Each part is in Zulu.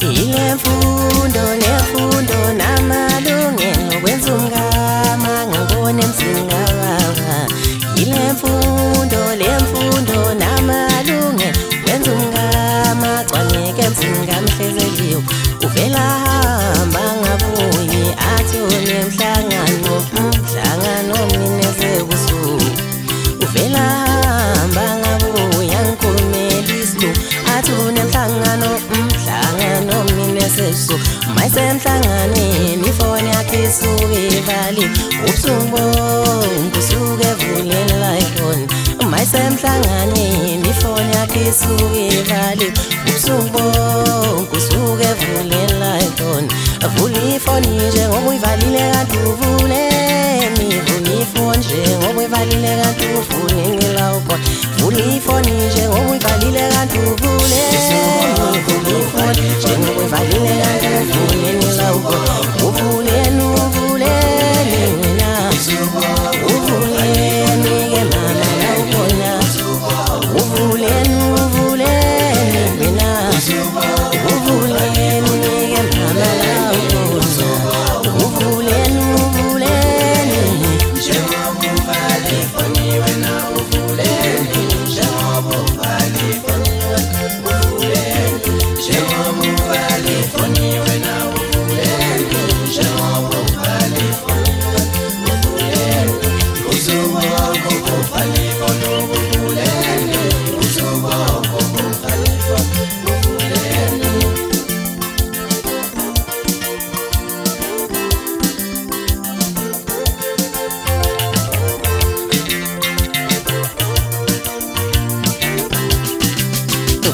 Ile mfundo mayisemhlanganeni ifoni yakhe isuke ivaliwe ubusuku bonke usuke evulela ifoni mayisemhlanganeni ifoni yakhe isuke ivaliwe ubusuku bonke usuke evulela ifoni vula ifoni njengoba uyivalile kanti uvuleni vula ifoni njengoba uyivalile kanti uvuleni la ukhona. Vula ifoni njengoba uyivalile kanti uvuleni vula ifoni njengoba uyivalile kanti uvuleni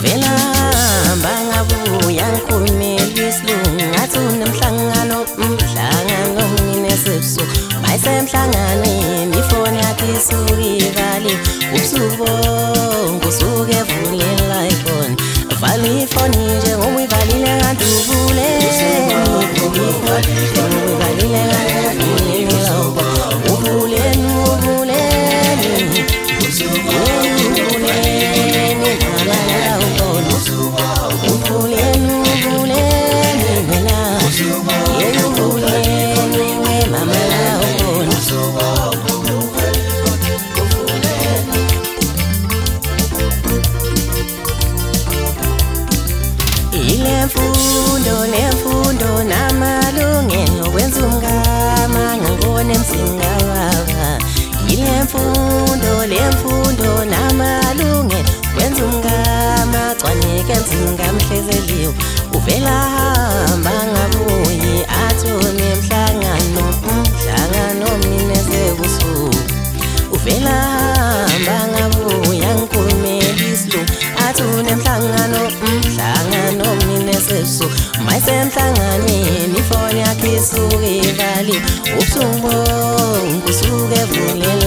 uvela hamba ngabuya ngikhulumela isilungu ngathi unemhlangano umhlangano mina sebusuku mayisemhlanganeni ifoni yakhe isuke ivaliwe ubusuku bonke usuke evulela ifoni vala ifoni njengoba lemfundo namalungelo kwenza umngama gcwaneke emsinga mhlezeliwe uvela hamba ngabuyi athi unemhlangano umhlangano mina sebusuku uvela hamba ngabuya ngikhulumela isilungu athi unemhlangano umhlangano mina sesu mayisemhlanganeni ifoni yakhe isuke ivaliwe ubusuku bonke usuke evulela ifoni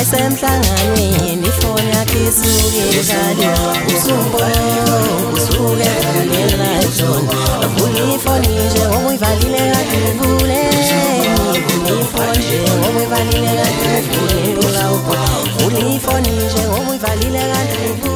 wayesemhlanganweni ifoni yakhe isuke ngalo usumbono usuke ngelayizon avula ifoni nje ngokuyivalile kade ivule ivula ifoni nje ngokuyivalile kade ivule vula ifoni nje ngokuyivalile kade ivule